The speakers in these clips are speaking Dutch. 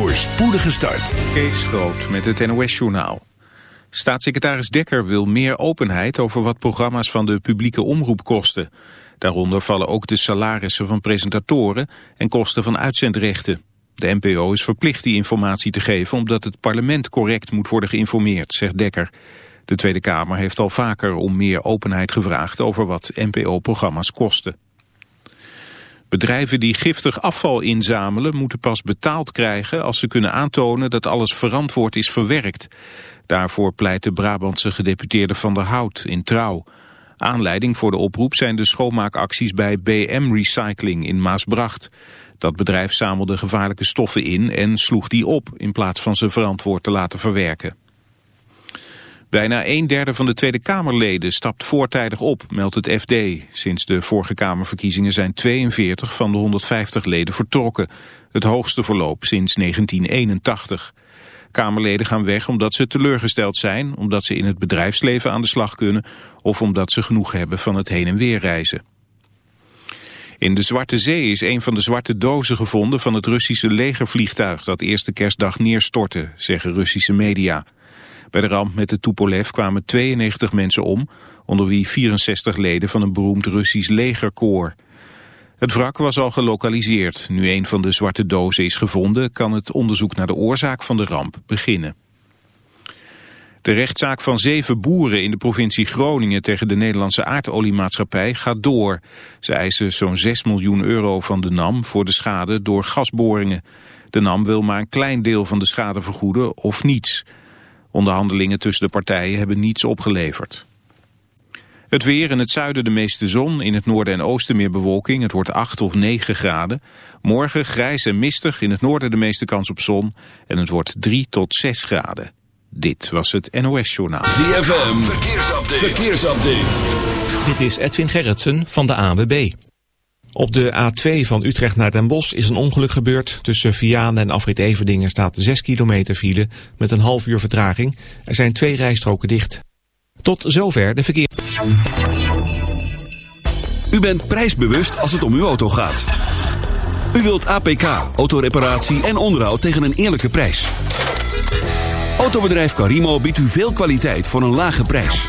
voor spoedige start. Kees Groot met het NOS-journaal. Staatssecretaris Dekker wil meer openheid over wat programma's van de publieke omroep kosten. Daaronder vallen ook de salarissen van presentatoren en kosten van uitzendrechten. De NPO is verplicht die informatie te geven omdat het parlement correct moet worden geïnformeerd, zegt Dekker. De Tweede Kamer heeft al vaker om meer openheid gevraagd over wat NPO-programma's kosten. Bedrijven die giftig afval inzamelen moeten pas betaald krijgen als ze kunnen aantonen dat alles verantwoord is verwerkt. Daarvoor pleit de Brabantse gedeputeerde Van der Hout in Trouw. Aanleiding voor de oproep zijn de schoonmaakacties bij BM Recycling in Maasbracht. Dat bedrijf zamelde gevaarlijke stoffen in en sloeg die op in plaats van ze verantwoord te laten verwerken. Bijna een derde van de Tweede Kamerleden stapt voortijdig op, meldt het FD. Sinds de vorige Kamerverkiezingen zijn 42 van de 150 leden vertrokken. Het hoogste verloop sinds 1981. Kamerleden gaan weg omdat ze teleurgesteld zijn, omdat ze in het bedrijfsleven aan de slag kunnen of omdat ze genoeg hebben van het heen en weer reizen. In de Zwarte Zee is een van de zwarte dozen gevonden van het Russische legervliegtuig dat eerste kerstdag neerstortte, zeggen Russische media. Bij de ramp met de Tupolev kwamen 92 mensen om, onder wie 64 leden van een beroemd Russisch legerkoor. Het wrak was al gelokaliseerd. Nu een van de zwarte dozen is gevonden, kan het onderzoek naar de oorzaak van de ramp beginnen. De rechtszaak van zeven boeren in de provincie Groningen tegen de Nederlandse aardoliemaatschappij gaat door. Ze eisen zo'n 6 miljoen euro van de NAM voor de schade door gasboringen. De NAM wil maar een klein deel van de schade vergoeden of niets. Onderhandelingen tussen de partijen hebben niets opgeleverd. Het weer in het zuiden de meeste zon, in het noorden en oosten meer bewolking. Het wordt 8 of 9 graden. Morgen grijs en mistig, in het noorden de meeste kans op zon. En het wordt 3 tot 6 graden. Dit was het NOS Journaal. ZFM, verkeersupdate. verkeersupdate. Dit is Edwin Gerritsen van de ANWB. Op de A2 van Utrecht naar Den Bosch is een ongeluk gebeurd. Tussen Vianen en Afrit Everdingen staat 6 kilometer file met een half uur vertraging. Er zijn twee rijstroken dicht. Tot zover de verkeer. U bent prijsbewust als het om uw auto gaat. U wilt APK, autoreparatie en onderhoud tegen een eerlijke prijs. Autobedrijf Carimo biedt u veel kwaliteit voor een lage prijs.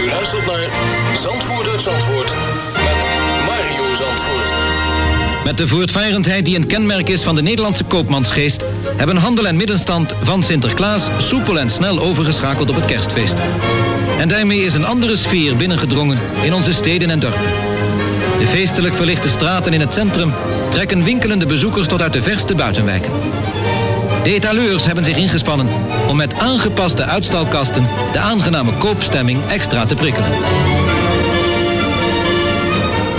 U luistert naar Zandvoort uit Zandvoort met Mario Zandvoort. Met de voortvarendheid die een kenmerk is van de Nederlandse koopmansgeest... hebben handel en middenstand van Sinterklaas soepel en snel overgeschakeld op het kerstfeest. En daarmee is een andere sfeer binnengedrongen in onze steden en dorpen. De feestelijk verlichte straten in het centrum trekken winkelende bezoekers tot uit de verste buitenwijken. De etaleurs hebben zich ingespannen om met aangepaste uitstalkasten de aangename koopstemming extra te prikkelen.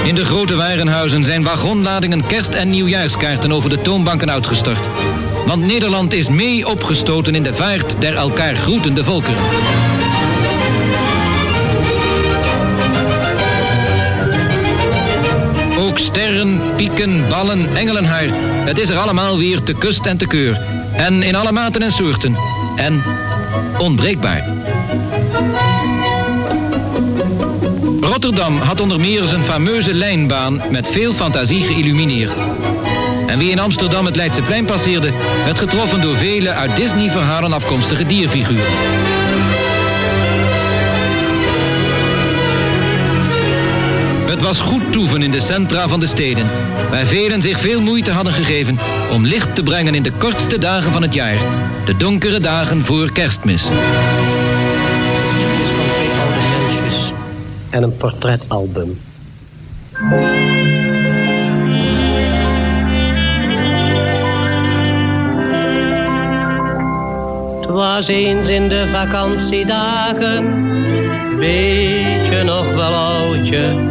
In de grote warenhuizen zijn wagonladingen kerst- en nieuwjaarskaarten over de toonbanken uitgestort. Want Nederland is mee opgestoten in de vaart der elkaar groetende volkeren. Ook sterren, pieken, ballen, engelenhaar. Het is er allemaal weer te kust en te keur. En in alle maten en soorten. En onbreekbaar. Rotterdam had onder meer zijn fameuze lijnbaan met veel fantasie geïllumineerd. En wie in Amsterdam het Leidseplein passeerde, werd getroffen door vele uit Disney-verhalen afkomstige dierfiguren. Was goed toeven in de centra van de steden, waar velen zich veel moeite hadden gegeven om licht te brengen in de kortste dagen van het jaar, de donkere dagen voor kerstmis. geschiedenis van twee oude mensjes en een portretalbum. Het was eens in de vakantiedagen, weet je nog wel oudje,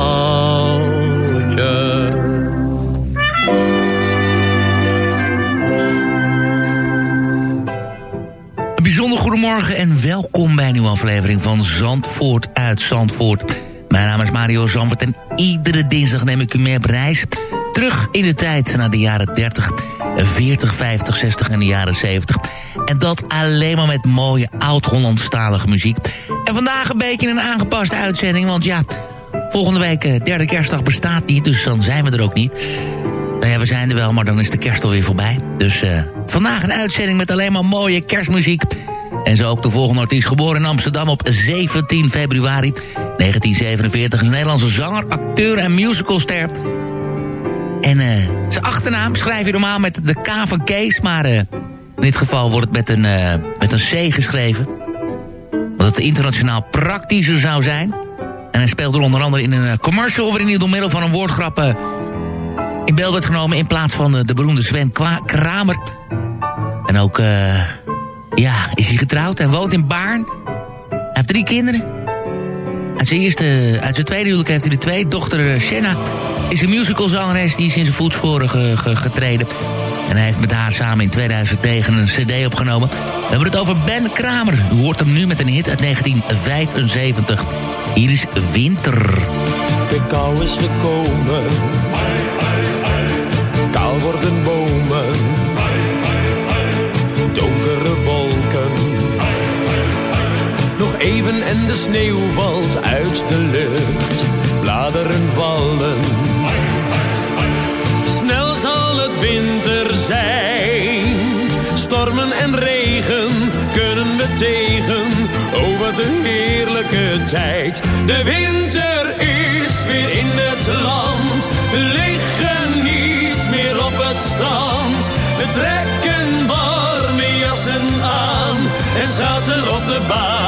Goedemorgen en welkom bij een nieuwe aflevering van Zandvoort uit Zandvoort. Mijn naam is Mario Zandvoort en iedere dinsdag neem ik u mee op reis. Terug in de tijd naar de jaren 30, 40, 50, 60 en de jaren 70. En dat alleen maar met mooie oud-Hollandstalige muziek. En vandaag een beetje een aangepaste uitzending, want ja... Volgende week, eh, derde kerstdag, bestaat niet, dus dan zijn we er ook niet. Nou ja, we zijn er wel, maar dan is de kerst alweer voorbij. Dus eh, vandaag een uitzending met alleen maar mooie kerstmuziek. En zo ook de volgende artiest, geboren in Amsterdam op 17 februari 1947. Een Nederlandse zanger, acteur en musicalster. En eh, zijn achternaam schrijf je normaal met de K van Kees, maar... eh, In dit geval wordt het met een, eh, met een C geschreven. Wat het internationaal praktischer zou zijn. En hij speelt er onder andere in een commercial... waarin hij door middel van een woordgrap in beeld werd genomen... in plaats van de, de beroemde Sven Kwa Kramer. En ook, ja, is hij getrouwd. Hij woont in Baarn. Hij heeft drie kinderen. Uit zijn, uit zijn tweede huwelijk heeft hij de twee. Dochter eh, Shanna is een musicalzangeres die is in zijn voetsporen ge- ge- getreden. En hij heeft met haar samen in 2009 een cd opgenomen. We hebben het over Ben Kramer. U hoort hem nu met een hit uit 1975. Hier is Winter. De kou is gekomen. Even en de sneeuw valt uit de lucht. Bladeren vallen. Snel zal het winter zijn. Stormen en regen kunnen we tegen. Wat een heerlijke tijd. De winter is weer in het land. We liggen niet meer op het strand. We trekken warme jassen aan en zaten op de baan.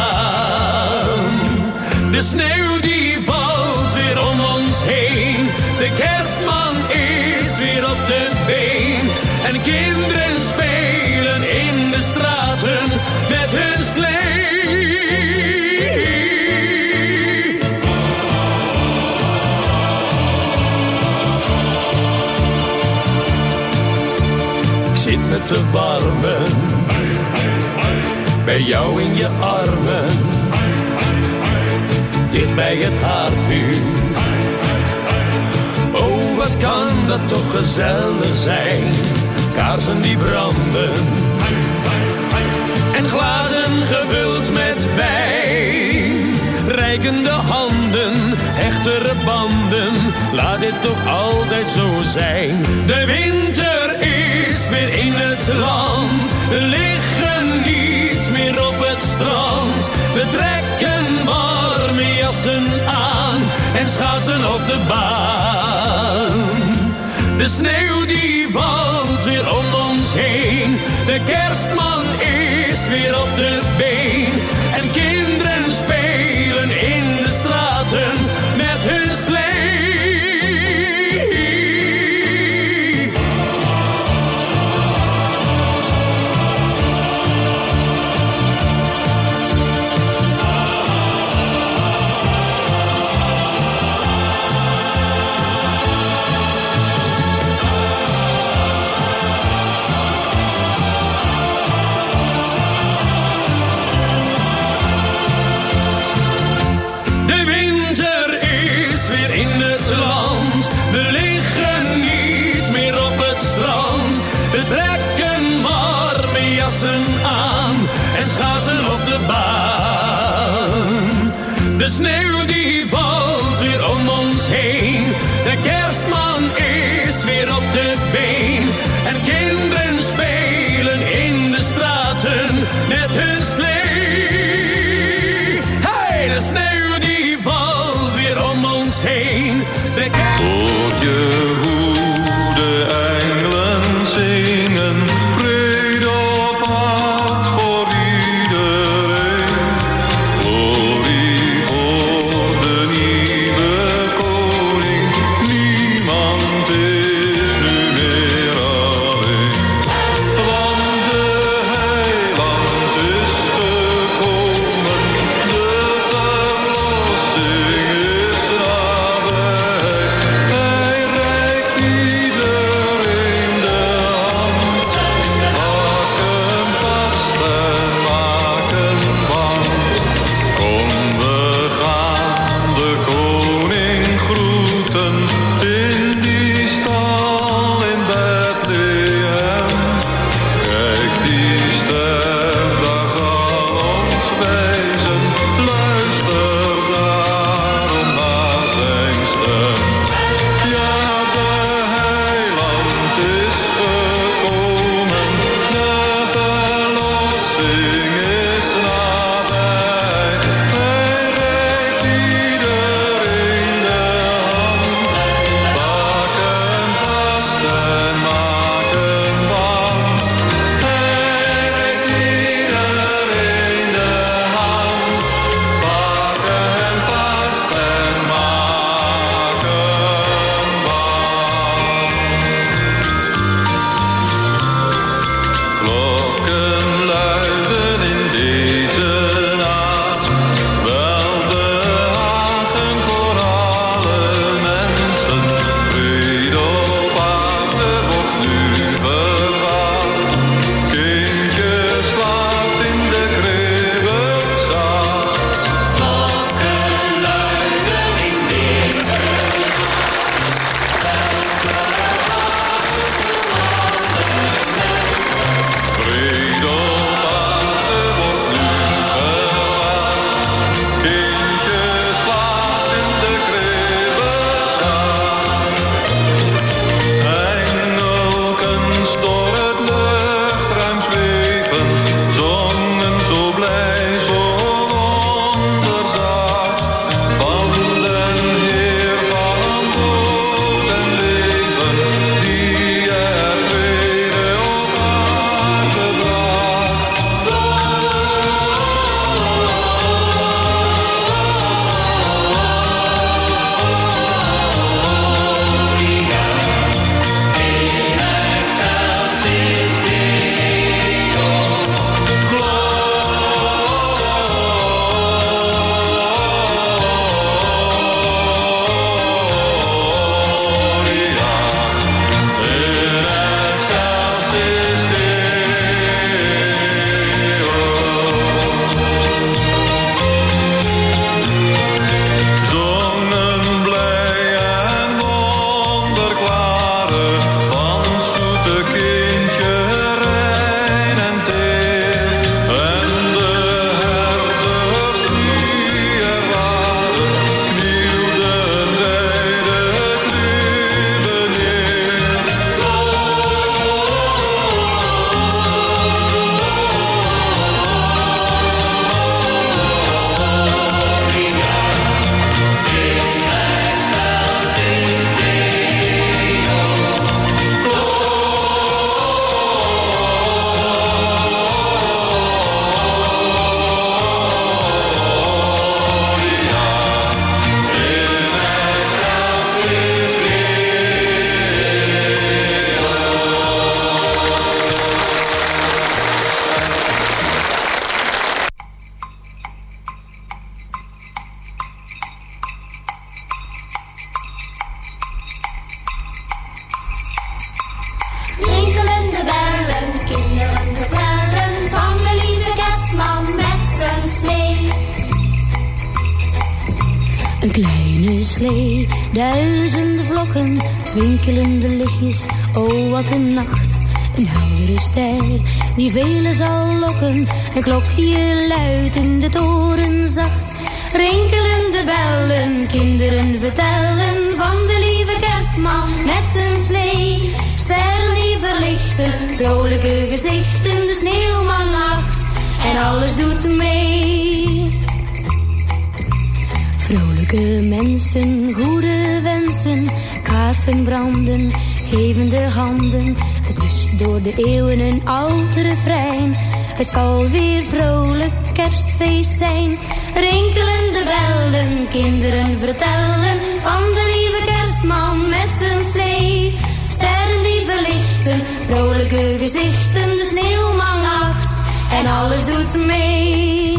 De sneeuw die valt weer om ons heen. De kerstman is weer op de been. En kinderen spelen in de straten met hun slee. Ik zit me te warmen. Bij jou in je armen. Bij het haardvuur. Oh, wat kan dat toch gezellig zijn. Kaarsen die branden. En glazen gevuld met wijn. Rijkende handen, hechtere banden. Laat dit toch altijd zo zijn. De winter is weer in het land. We liggen niet meer op het strand. We trekken aan en schaatsen op de baan. De sneeuw die valt weer om ons heen. De kerstman is weer op de been. En kinderen en schaatsen op de baan. De sneeuw die kinderen vertellen van de lieve kerstman met zijn slee. Sterren die verlichten, vrolijke gezichten, de sneeuwman lacht en alles doet mee.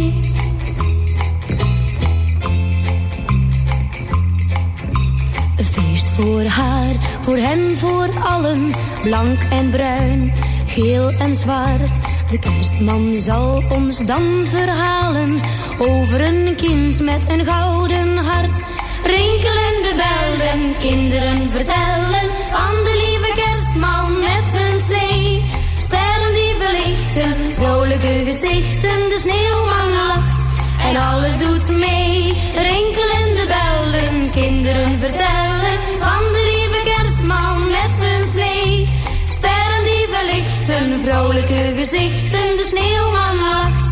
Een feest voor haar, voor hem, voor allen. Blank en bruin, geel en zwart. De kerstman zal ons dan verhalen over een kind met een gouden hart. Rinkelende bellen, kinderen vertellen van de lieve kerstman met zijn slee. Sterren die verlichten, vrolijke gezichten, de sneeuwman lacht en alles doet mee. Rinkelende bellen, kinderen vertellen van de lieve kerstman met zijn slee. Sterren die verlichten, vrolijke gezichten, de sneeuwman lacht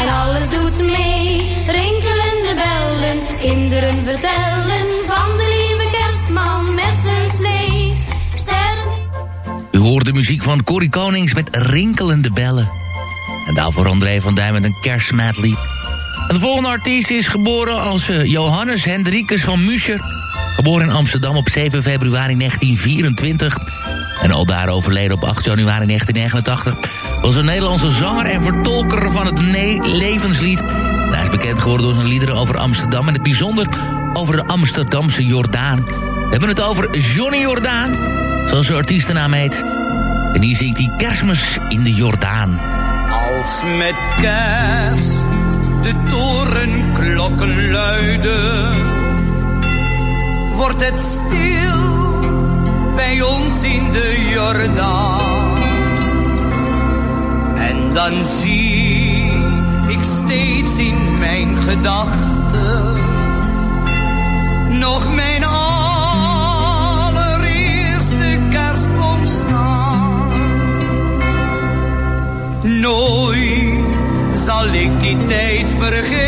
en alles doet mee. Rinkelende bellen, kinderen vertellen van de lieve kerstman met zijn slee. Sterren U hoort de muziek van Corrie Konings met rinkelende bellen. En daarvoor André van Duin met een kerstmedley. De volgende artiest is geboren als eh, Johannes Hendrikus van Muscher. Geboren in Amsterdam op 7 februari 1924. En al daar overleden op 8 januari 1989. Was een Nederlandse zanger en vertolker van het ne levenslied. En hij is bekend geworden door zijn liederen over Amsterdam. En het bijzonder over de Amsterdamse Jordaan. We hebben het over Johnny Jordaan. Zoals zijn artiestennaam heet. En hier zingt hij kerstmis in de Jordaan. Als met kerst de torenklokken luiden, wordt het stil bij ons in de Jordaan. Zie ik steeds in mijn gedachten nog mijn allereerste kerstboom staan. Nooit zal ik die tijd vergeten,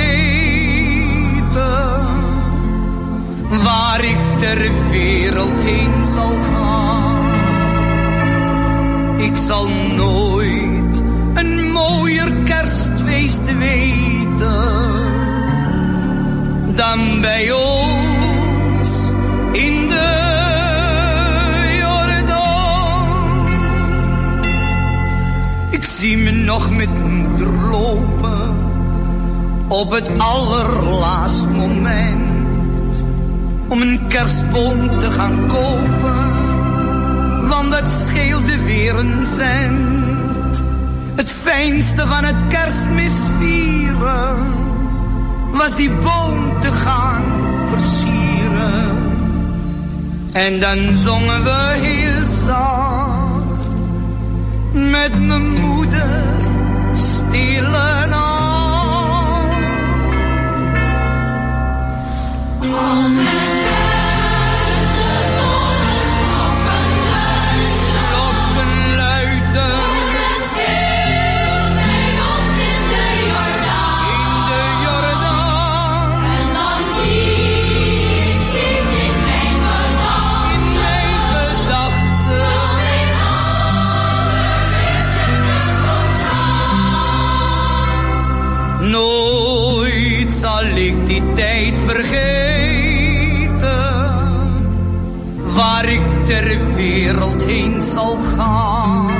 waar ik ter wereld heen zal gaan. Ik zal nooit mooier kerstfeest weten dan bij ons in de Jordaan. Ik zie me nog met moeder lopen op het allerlaatst moment om een kerstboom te gaan kopen, want dat scheelde weer een cent. Fijnste van het kerstmis vieren was die boom te gaan versieren. En dan zongen we heel zacht met mijn moeder stille nacht. Als waar ik ter wereld heen zal gaan.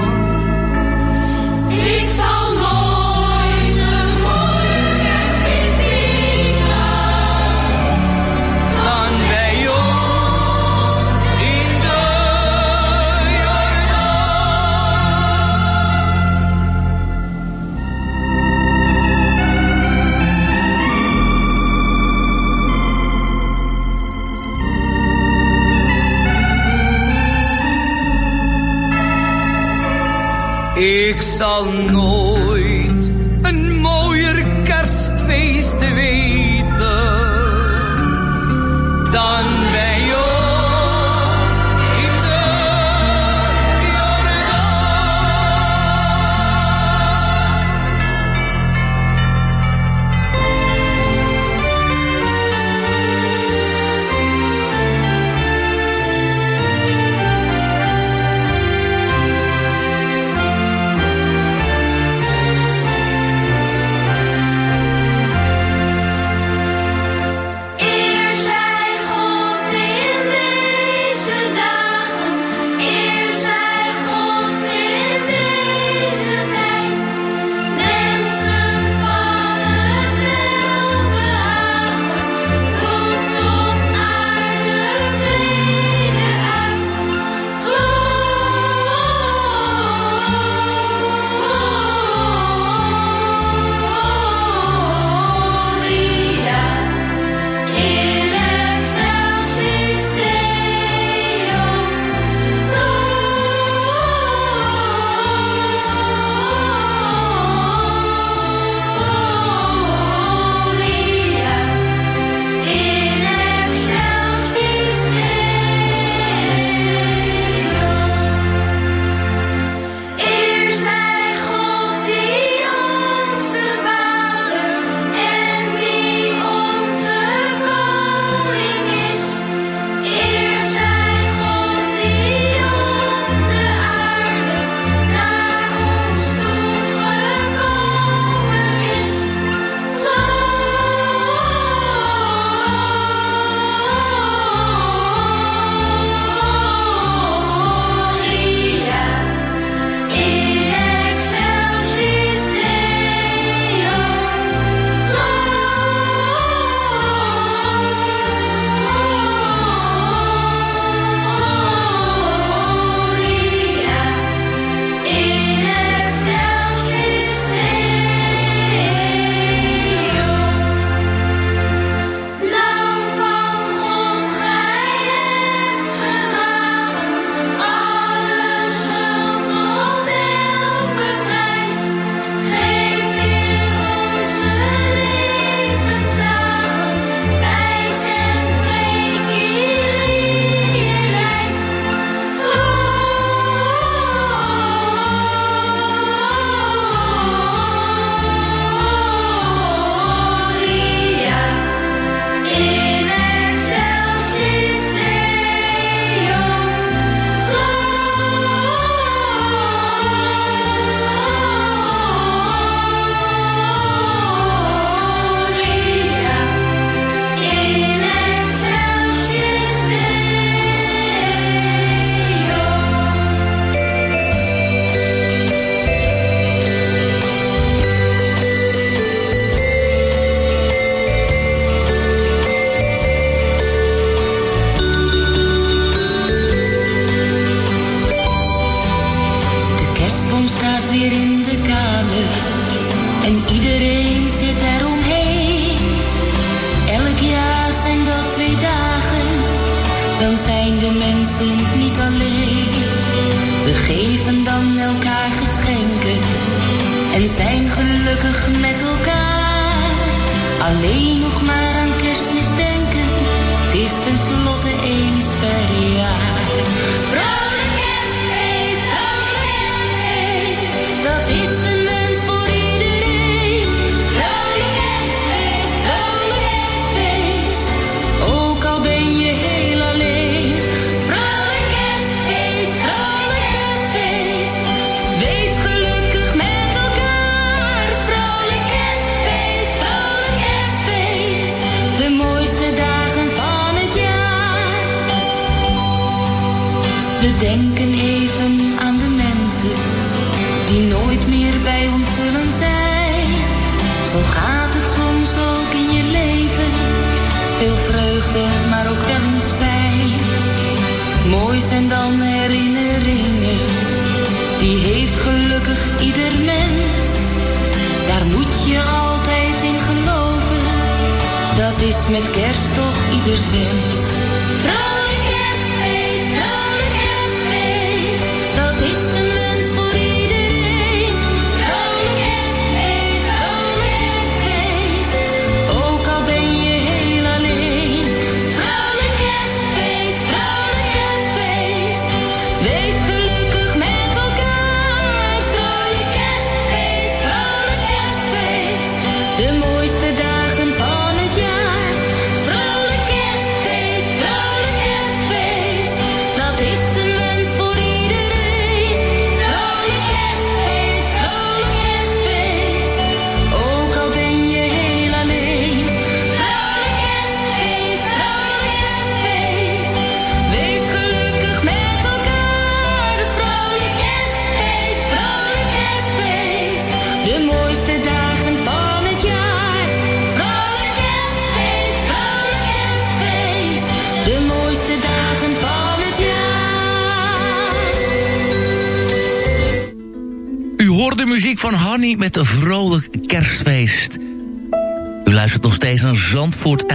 Ik zal nooit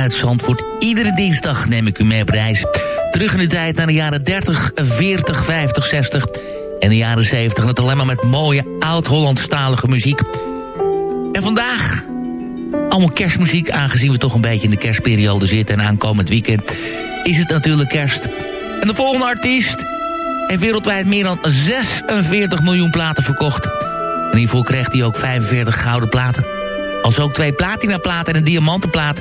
uit Zandvoort. Iedere dinsdag neem ik u mee op reis. Terug in de tijd naar de jaren 30, 40, 50, 60 en de jaren 70. En het alleen maar met mooie oud-Hollandstalige muziek. En vandaag allemaal kerstmuziek, aangezien we toch een beetje in de kerstperiode zitten... en aankomend weekend is het natuurlijk kerst. En de volgende artiest heeft wereldwijd meer dan 46 miljoen platen verkocht. En hiervoor kreeg hij ook 45 gouden platen. Als ook twee platinaplaten en een diamantenplaat.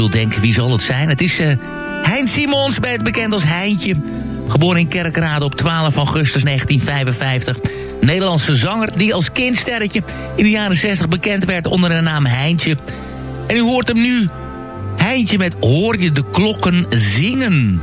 Zult denken, wie zal het zijn? Het is eh Hein Simons, bekend als Heintje. Geboren in Kerkrade op 12 augustus 1955. Nederlandse zanger die als kindsterretje in de jaren 60 bekend werd onder de naam Heintje. En u hoort hem nu. Heintje met Hoor je de klokken zingen.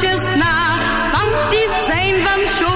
Kransjes na, want die zijn van chocola.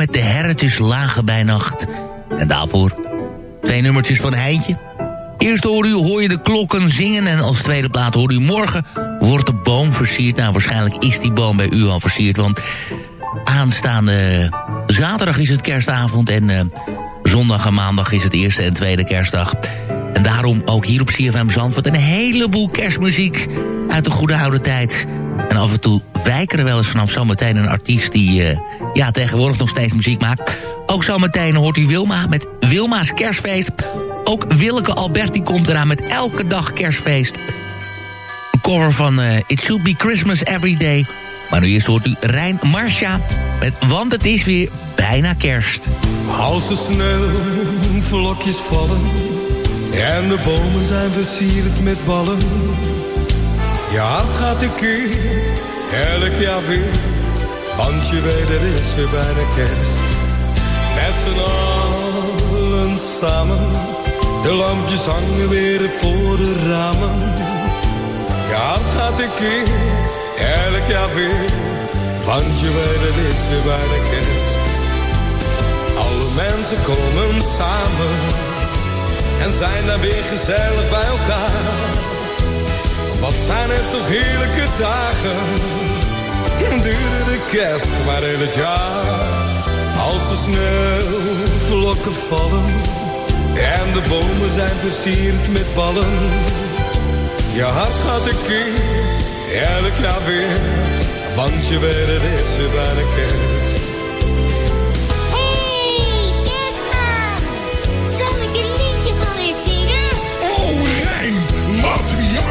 met de herretjes lagen bij nacht. En daarvoor twee nummertjes van Heintje. Eerst hoor u, hoor je de klokken zingen en als tweede plaat hoor u morgen wordt de boom versierd. Nou, waarschijnlijk is die boom bij u al versierd, want aanstaande zaterdag is het kerstavond en eh, zondag en maandag is het eerste en tweede kerstdag. En daarom ook hier op CFM Zandvoort een heleboel kerstmuziek uit de goede oude tijd. En af en toe wijken er wel eens vanaf zometeen een artiest die eh, ja, tegenwoordig nog steeds muziek maakt. Ook zometeen hoort u Wilma met Wilma's kerstfeest. Ook Willeke Alberti komt eraan met elke dag kerstfeest. Een cover van eh, It Should Be Christmas Every Day. Maar nu eerst hoort u Rijn Marsha met Want het is weer bijna kerst. Als er sneeuwvlokjes vallen en de bomen zijn versierd met ballen. Je hart gaat een keer, elk jaar weer, want je weet het is weer bijna kerst. Met z'n allen samen, de lampjes hangen weer voor de ramen. Hart gaat een keer, elk jaar weer, want je weet het is weer bijna kerst. Alle mensen komen samen en zijn dan weer gezellig bij elkaar. Wat zijn het toch heerlijke dagen. Duurde de kerst maar heel het jaar. Als de sneeuwvlokken vallen. En de bomen zijn versierd met ballen. Je hart gaat een keer, elk jaar weer. Want je weet het is weer bijna kerst.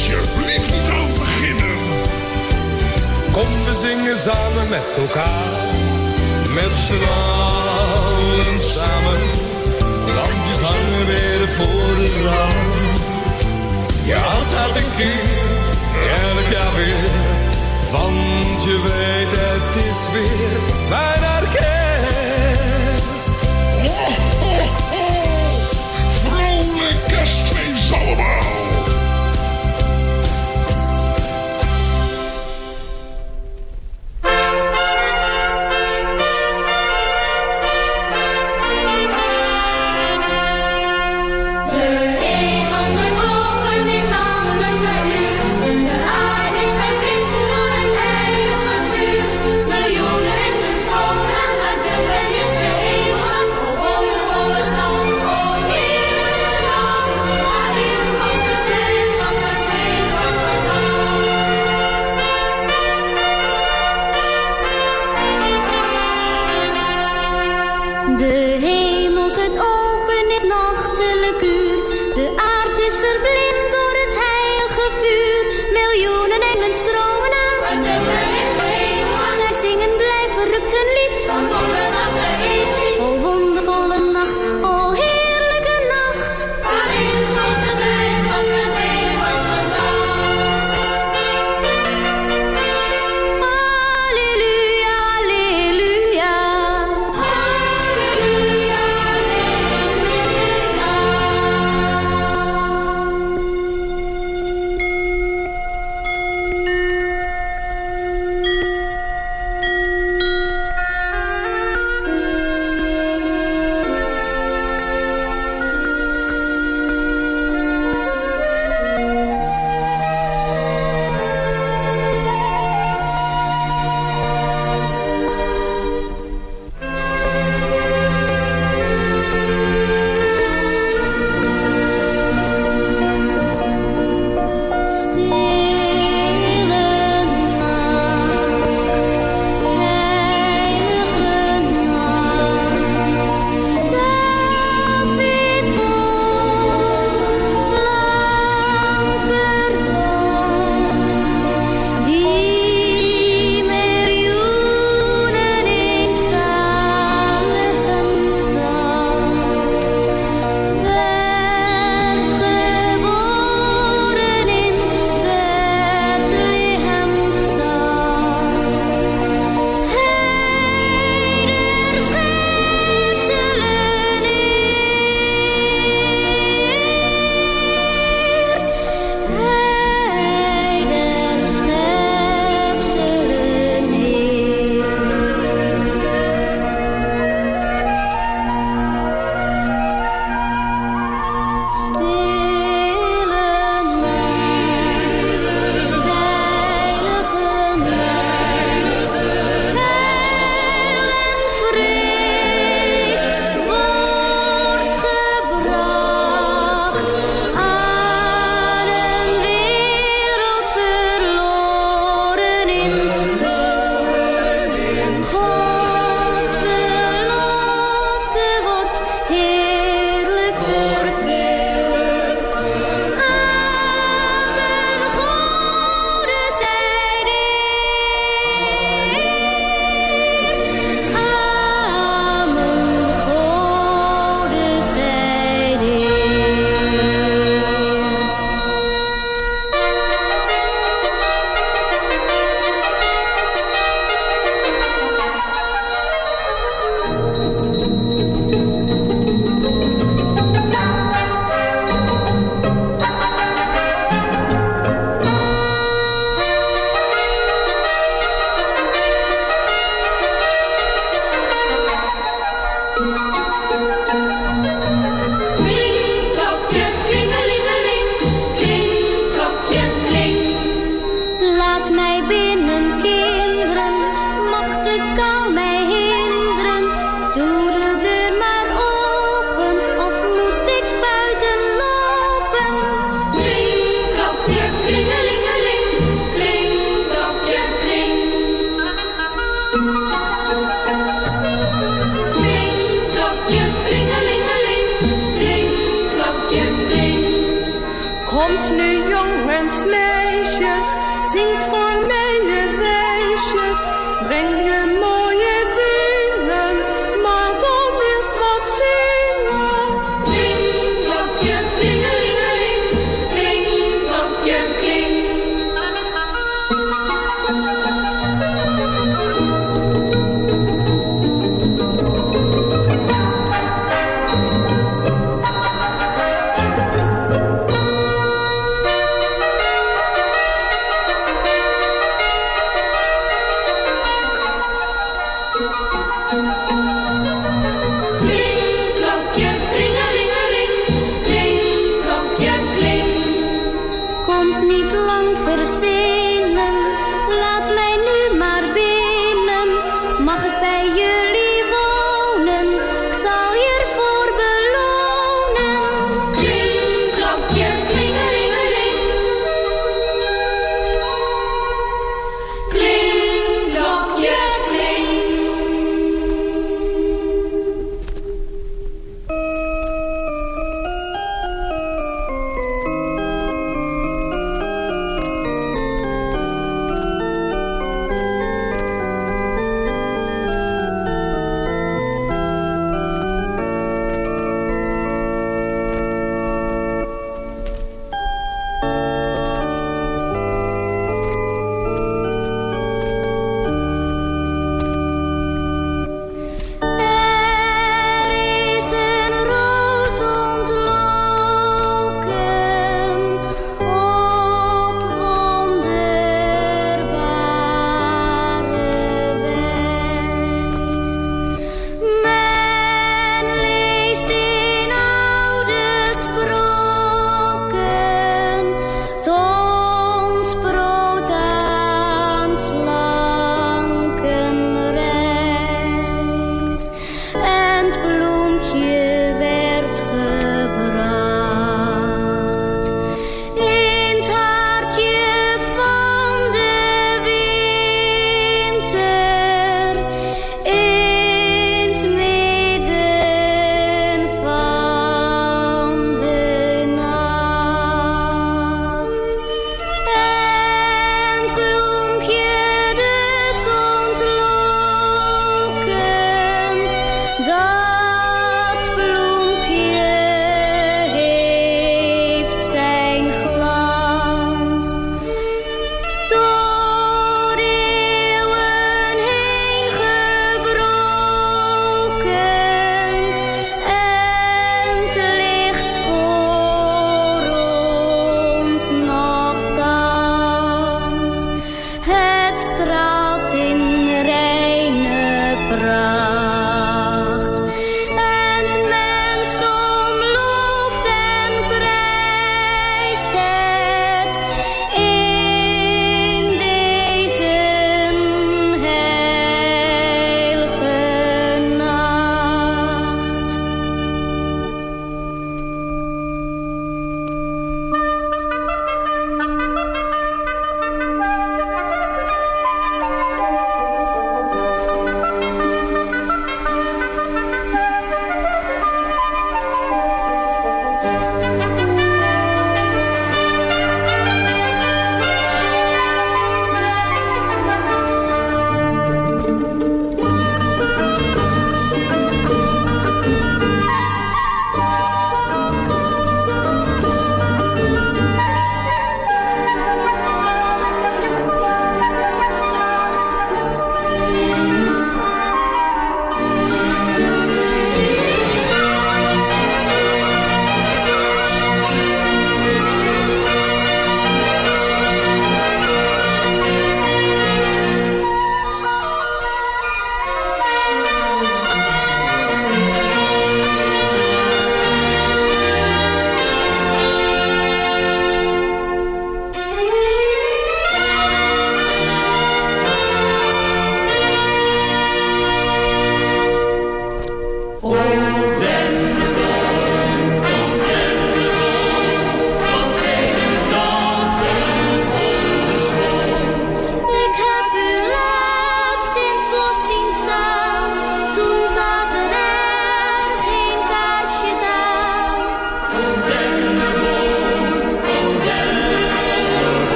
alsjeblieft niet aan beginnen. Kom, we zingen samen met elkaar. Met z'n allen samen. Lampjes hangen weer voor de raam. Je hart gaat een keer, elk jaar weer. Want je weet, het is weer mijn orkest. Vrolijk kerstfeest allemaal.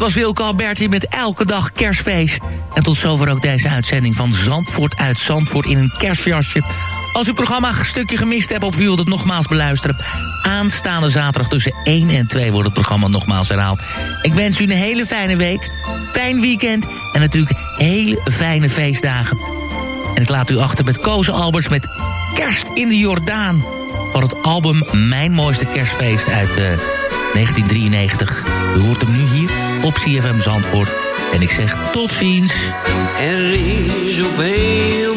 Dat was Wilke Alberti met Elke Dag Kerstfeest. En tot zover ook deze uitzending van Zandvoort uit Zandvoort in een kerstjasje. Als u het programma een stukje gemist hebt of u wilt het nogmaals beluisteren... aanstaande zaterdag tussen 1 en 2 wordt het programma nogmaals herhaald. Ik wens u een hele fijne week, fijn weekend en natuurlijk hele fijne feestdagen. En ik laat u achter met Koze Alberts met Kerst in de Jordaan... van het album Mijn Mooiste Kerstfeest uit eh, 1993. U hoort hem nu hier op CFM Zandvoort. En ik zeg tot ziens. Er is op heel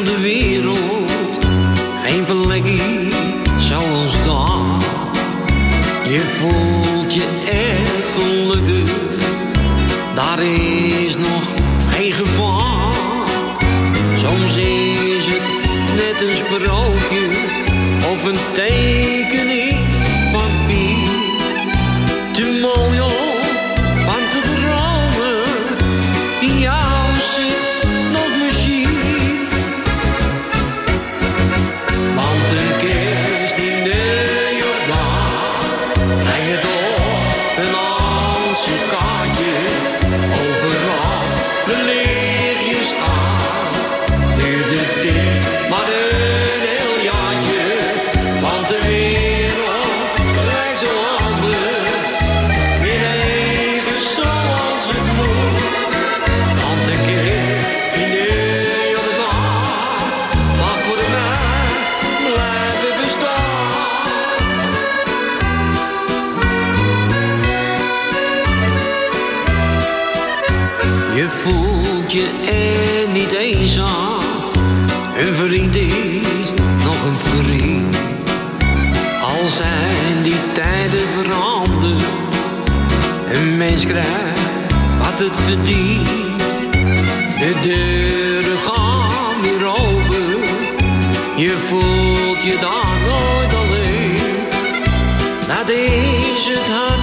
het verdient. De deuren gaan weer open. Je voelt je daar nooit alleen. Dat is het hart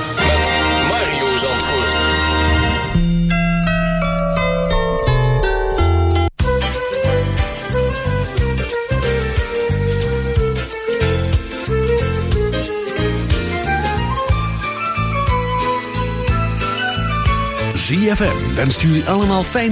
3FM wenst jullie allemaal fijn.